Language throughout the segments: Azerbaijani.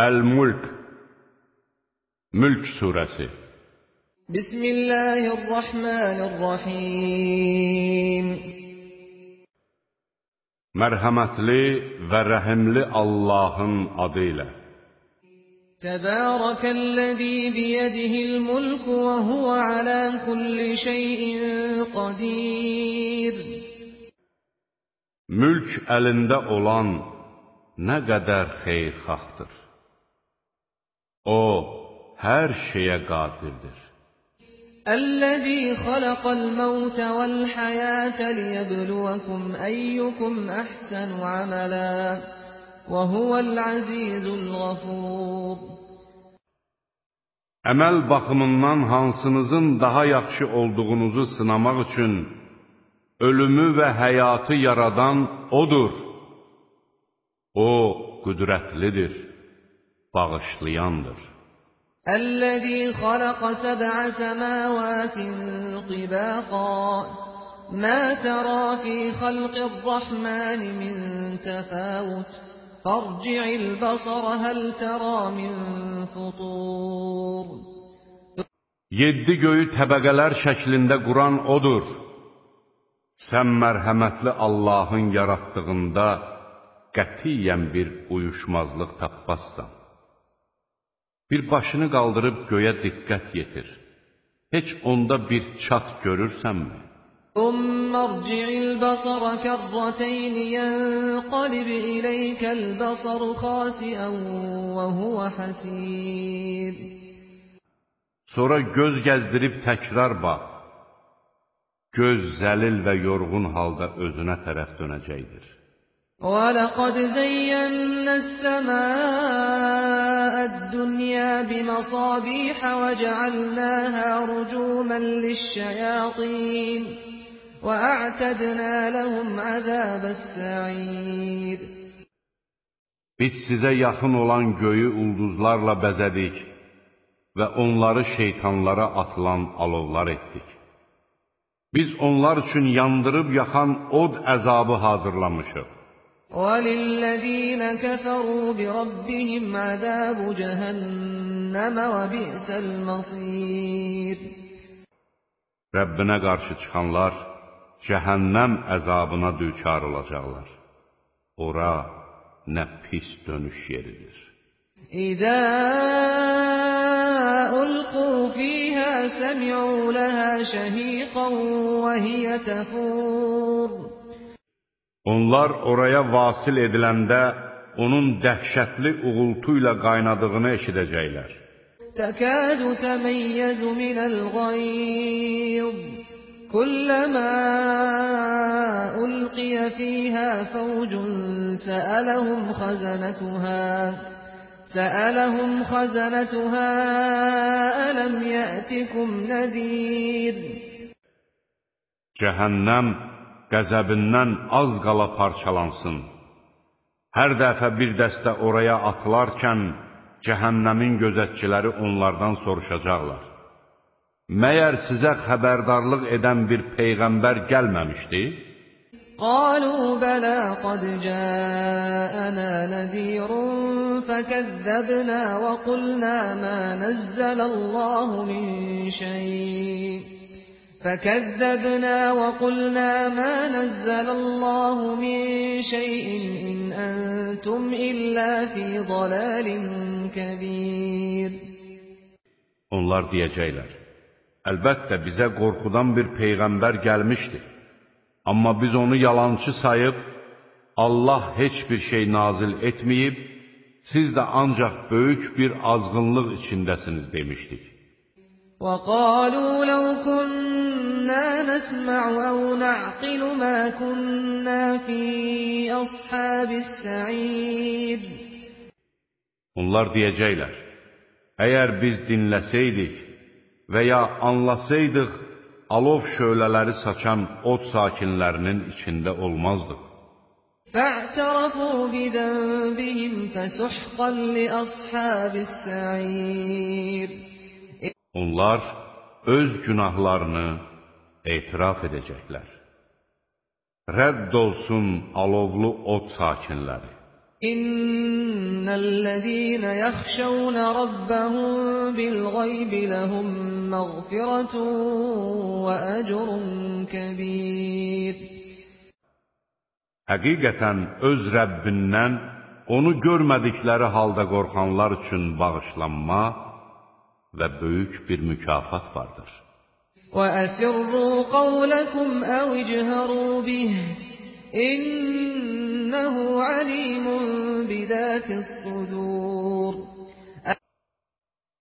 Əl-Mulk Mülk Suresi Bismillahirrahmanirrahim Mərhəmətli və rəhimli Allahın adı ilə Təbərəkəl-ləzî biyədihil-mulk və huvə alə kulli şeyin qadir Mülk əlində olan nə qədər xeyirxahdır. O, hər şeyə qadirdir. Əl-ləzî xalaqal mevtə vəl-həyətə liyəbluvəkum əyyukum əhsənu əmələ və huvəl-əzîzul ğafur. Əməl baxımından hansınızın daha yaxşı olduğunuzu sınamaq üçün ölümü və həyatı yaradan O'dur. O, qüdrətlidir, bağışlayandır. Əl-ləzî xalaqə səb'ə səmâvâtin tibâqā mə tərā fī xalqir-rəhmân min təfâvut fərci'il bəsərə həl tərā min futur Yeddi göyü təbəqələr şəklində quran O'dur. Sən mərhəmətli Allahın yaratdığında qətiyyən bir uyuşmazlıq tapmazsan. Bir başını qaldırıb göyə diqqət yetir. Heç onda bir çat görürsənmi? ثم ارجع البصر كرتين ينقلب إليك البصر خاسئا وهو حسير Sonra göz gəzdirib təkrar bax. Göz zəlil və yorğun halda özünə tərəf dönəcəkdir. وَلَقَدْ زَيَّنَّا السَّمَاءَ الدُّنْيَا بِمَصَابِيحَ وَجَعَلْنَاهَا رُجُومًا لِلشَّيَاطِينِ وَأَعْتَدْنَا لَهُمْ عَذَابَ السَّعِيرِ Biz sizə yaxın olan göyü ulduzlarla bəzədik və onları şeytanlara atılan alovlar etdik. Biz onlar üçün yandırıb yaxan od əzabı hazırlamışıq. وَلِلَّذِينَ كَفَرُوا بِرَبِّهِمْ عَذَابُ جَهَنَّمَ cəhənnəmə və bi'səl masir. Rəbbinə qarşı çıxanlar cəhənnəm əzabına düçar olacaqlar. Ora nə pis dönüş yeridir. İdə ulqu fiyhə səmi'u ləhə şəhiqən və hiyə təfur. Onlar oraya vasil ediləndə onun dəhşətli uğultu ilə qaynadığını eşidəcəklər. تَكَادُ تَمَيَّزُ مِنَ الْغَيْظِ. كُلَّمَا أُلْقِيَ فِيهَا فَوْجٌ سَأَلَهُمْ خَزَنَتُهَا. سألهم خزنتها ألم يأتكم نذير؟ Cəhənnəm qəzəbindən az qala parçalansın. Hər dəfə bir dəstə oraya atılarkən, cəhənnəmin gözətçiləri onlardan soruşacaqlar. Məyər sizə xəbərdarlıq edən bir peyğəmbər gəlməmişdi? Qalu bələ qad cəəənə nəzirun fəkəzzəbnə və qulnə mə nəzzələllahu min şey. فكذبنا وقلنا ما نزل الله من شيء إن أنتم إلا في ضلال كبير Onlar deyəcəklər, əlbəttə bizə qorxudan bir peyğəmbər gəlmişdi. Amma biz onu yalançı sayıb, Allah heç bir şey nazil etməyib, siz də ancaq böyük bir azğınlıq içindəsiniz demişdik. وَقَالُوا لَوْ كُنَّا نَسْمَعُ أَوْ نَعْقِلُ مَا كُنَّا فِي أَصْحَابِ السَّعِيرِ Onlar deyəcəklər, əgər biz dinləsəydik və ya anlasaydıq, alov şölələri saçan od sakinlərinin içində olmazdıq. فَاعْتَرَفُوا بِذَنبِهِمْ فَسُحْقًا لِأَصْحَابِ السَّعِيرِ Onlar öz günahlarını etiraf edəcəklər. Rədd olsun alovlu od sakinləri. İnnellezîne yahşavne rabbahum bil-gaybi lehum mağfiretun ve ecrun kebir. Həqiqətən öz Rəbbindən onu görmədikləri halda qorxanlar üçün bağışlanma və böyük bir mükafat vardır. وَأَسِرُّوا قَوْلَكُمْ أَوْ اجْهَرُوا بِهِ إِنَّهُ عَلِيمٌ بِذَاتِ الصُّدُورِ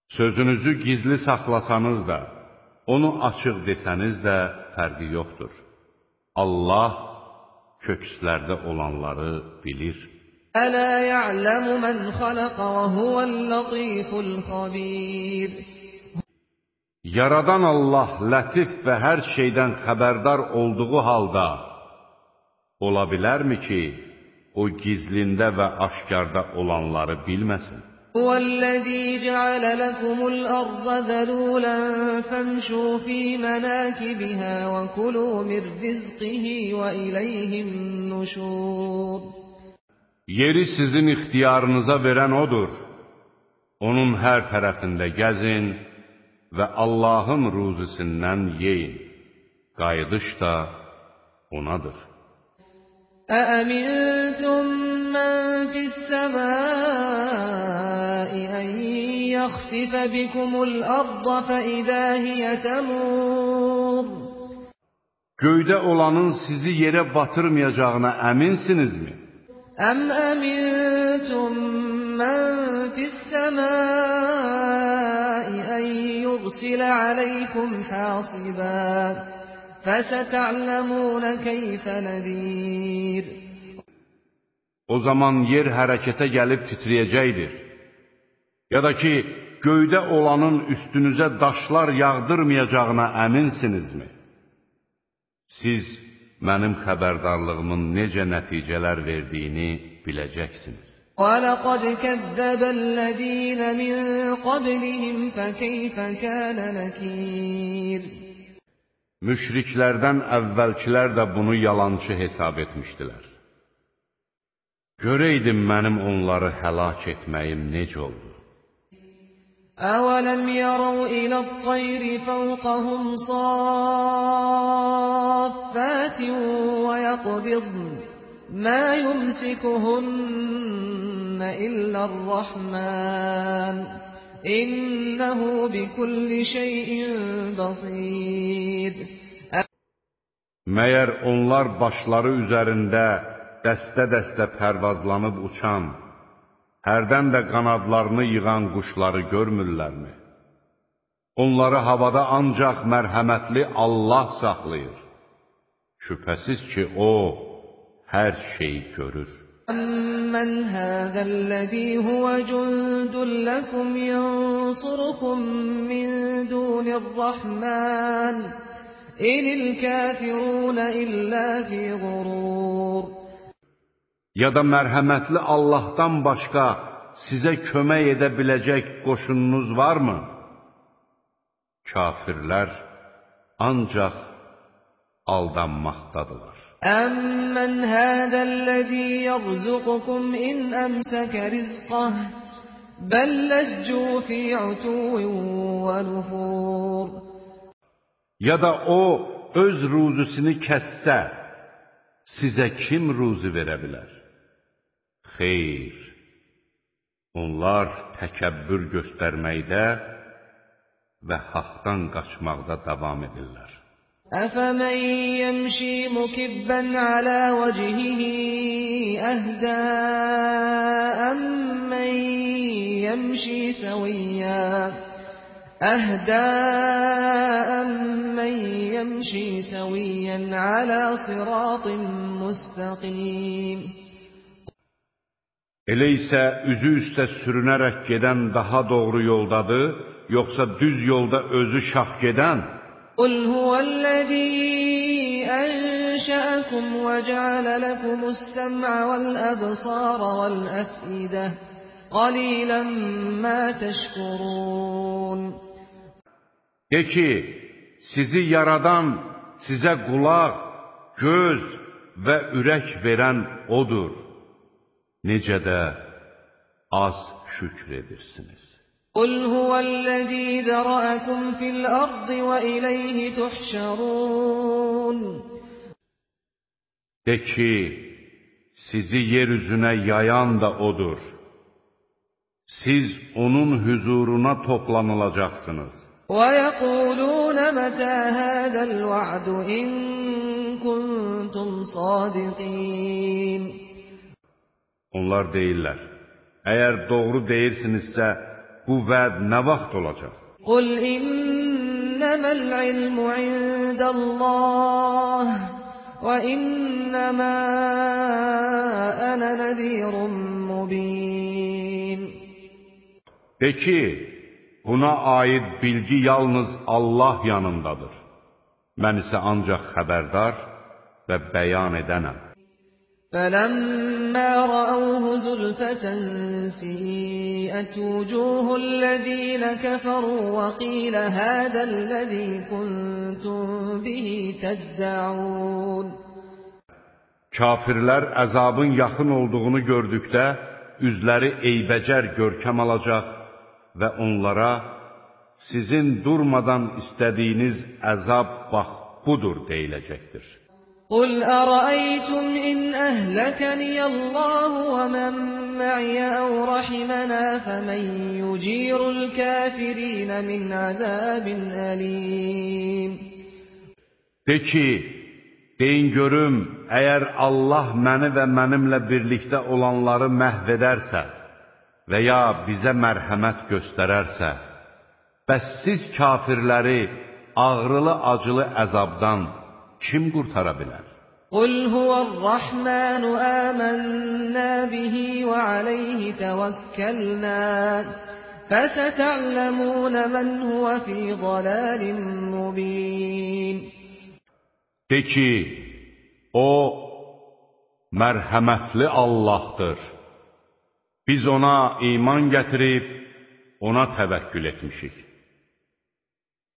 Sözünüzü gizli saxlasanız da, onu açıq desəniz də fərqi yoxdur. Allah kökslərdə olanları bilir. ألا يعلم من خلق وهو اللطيف الخبير Yaradan Allah lətif və hər şeydən xəbərdar olduğu halda ola bilərmi ki, o gizlində və aşkarda olanları bilməsin? هو الذي جعل لكم الأرض ذلولا فامشوا في مناكبها وكلوا من رزقه وإليه النشور Yeri sizin ixtiyarınıza verən odur. Onun hər tərəfində gəzin və Allahın ruzisindən yeyin. Qayıdış da onadır. أأمنتم من في السماء أن يخسف بكم الأرض فإذا هي تمور Göydə olanın sizi yerə batırmayacağına əminsinizmi? أم أمنتم من في السماء أن يرسل عليكم حاصبا فستعلمون كيف نذير O zaman yer hərəkətə gəlib titrəyəcəkdir. Ya da ki, göydə olanın üstünüzə daşlar yağdırmayacağına əminsinizmi? Siz mənim xəbərdarlığımın necə nəticələr verdiyini biləcəksiniz. ولقد كذب الذين من قبلهم فكيف كان نكير Müşriklərdən əvvəlkilər də bunu yalançı hesab etmişdilər. Görəydim mənim onları həlak etməyim necə oldu? أولم يروا إلى الطير فوقهم صافات ويقبضن ما يمسكهن إلا الرحمن إنه بكل شيء بصير Məyər onlar başları üzərində dəstə-dəstə pərvazlanıb uçan, hərdən də qanadlarını yığan quşları görmürlərmi? Onları havada ancaq mərhəmətli Allah saxlayır. Şübhəsiz ki, O hər şeyi görür. أَمَّنْ هَذَا الَّذِي هُوَ جُندٌ لَّكُمْ يَنصُرُكُم مِّن دُونِ الرَّحْمَٰنِ إِنِ الْكَافِرُونَ إِلَّا فِي غُرُورٍ Ya da mərhəmətli Allahdan başqa sizə kömək edə biləcək qoşununuz varmı? Kafirlər ancaq aldanmaqdadılar. أَمَّنْ هَذَا الَّذِي يَرْزُقُكُمْ إِنْ أَمْسَكَ رِزْقَهُ بَل لَّجُّوا فِي عُتُوٍّ وَنُفُورٍ Ya da o öz ruzusunu kəssə, sizə kim ruzi verə bilər? Xeyr, onlar təkəbbür göstərməkdə və haqdan qaçmaqda davam edirlər. أَفَمَن يَمْشِي مُكِبًّا عَلَى وَجْهِهِ أَهْدَىٰ أَمَّن يَمْشِي سَوِيًّا أَهْدَىٰ أَمَّن يَمْشِي سَوِيًّا عَلَى صِرَاطٍ مُّسْتَقِيمٍ Elə isə üzü üstə sürünərək gedən daha doğru yoldadır, yoxsa düz yolda özü şax gedən? قُلْ هُوَ الَّذِي أَنشَأَكُمْ وَجَعَلَ لَكُمُ السَّمْعَ وَالْأَبْصَارَ وَالْأَفْئِدَةَ ۖ قَلِيلًا مَّا تَشْكُرُونَ De ki, sizi yaradan, sizə qulaq, göz və ürək verən O'dur. necə də az şükr edirsiniz. قل هو الذي ذرأكم في الأرض وإليه تحشرون De ki, sizi yer üzünə yayan da odur. Siz onun hüzuruna toplanılacaqsınız. ويقولون متى هذا الوعد إن كنتم صادقين Onlar deyirlər, əgər doğru deyirsinizsə, bu vəd nə vaxt olacaq? Qul innəməl ilmu indəlləh və innəmə ənə nəzirun mubin. De ki, buna aid bilgi yalnız Allah yanındadır. Mən isə ancaq xəbərdar və bəyan edənəm. فلما رأوه زلفة سيئت وجوه الذين كفروا وقيل هذا الذي كنتم به تدعون Kafirlər əzabın yaxın olduğunu gördükdə üzləri eybəcər görkəm alacaq və onlara sizin durmadan istədiyiniz əzab bax budur deyiləcəkdir. قل أرأيتم إن أهلكني الله ومن معي أو رحمنا فمن يجير الكافرين من عذاب أليم De ki, deyin görüm, əgər Allah məni və mənimlə birlikdə olanları məhv edərsə və ya bizə mərhəmət göstərərsə, bəs siz kafirləri ağrılı-acılı əzabdan kim qurtara bilər? Qul huvarrahmanu amanna bihi və aleyhi təvəkkəlnə fəsətə'ləmunə mən huvə fi dalalin mubin. De ki, o mərhəmətli Allahdır. Biz ona iman gətirib, ona təvəkkül etmişik.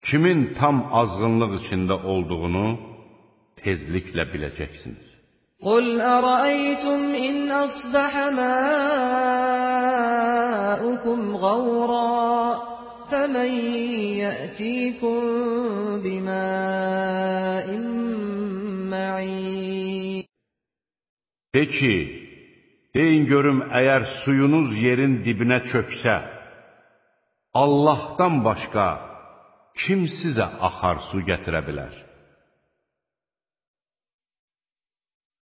Kimin tam azğınlıq içində olduğunu, tezliklə biləcəksiniz. Qul ərəytum in əsbəhə məukum ğavra fəmən yətikum biməin mə'in De ki, deyin görüm əgər suyunuz yerin dibinə çöksə, Allahdan başqa kim sizə axar su gətirə bilər?